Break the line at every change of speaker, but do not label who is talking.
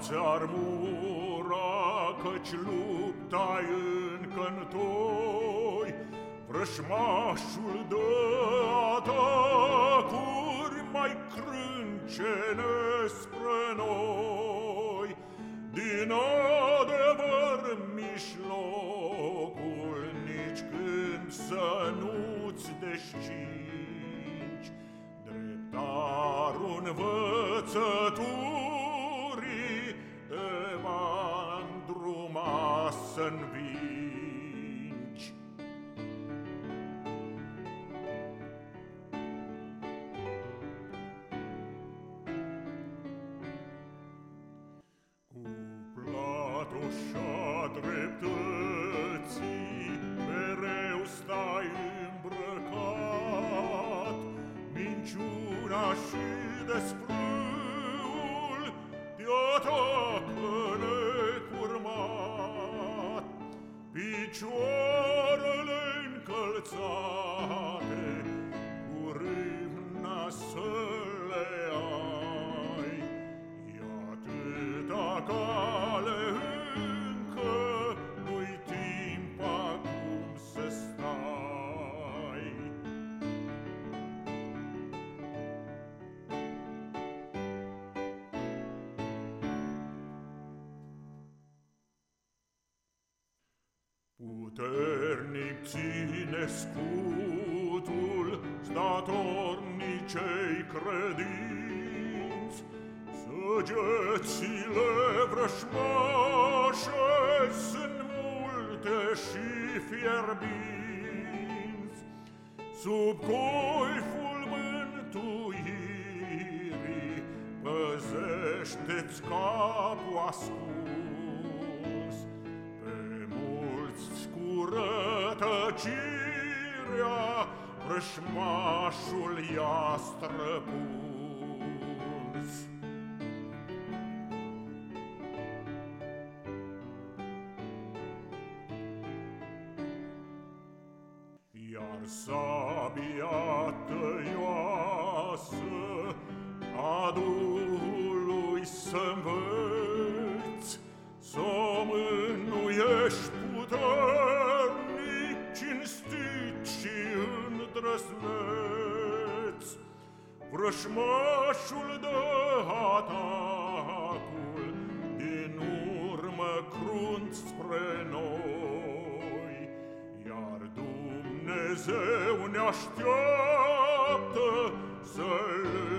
ți-ar mura, căci lupta încă n toi, Vrășmașul dă atacuri mai crâncene spre noi. Din adevăr mișlocul nici când să nu-ți descinci, Dreptar învățături, învingi. Cu platoșa dreptății mereu stai îmbrăcat, minciuna și desprâul picioarele încălțat, Puternic ține scutul statornicei credinți, Săgețile vrășmașe sunt multe și fierbinți, Sub coiful mântuirii păzește-ți capul ascuns. Rătăcirea Vrășmașul i-a străpuns. Iar sabia tăioasă îndrăzneț. Vrășmașul dă atacul din urmă crunt spre noi, Iar Dumnezeu ne așteaptă să-L întâlnim.